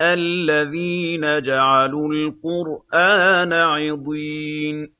الَّذِينَ جَعَلُوا الْقُرْآنَ عِضِينَ.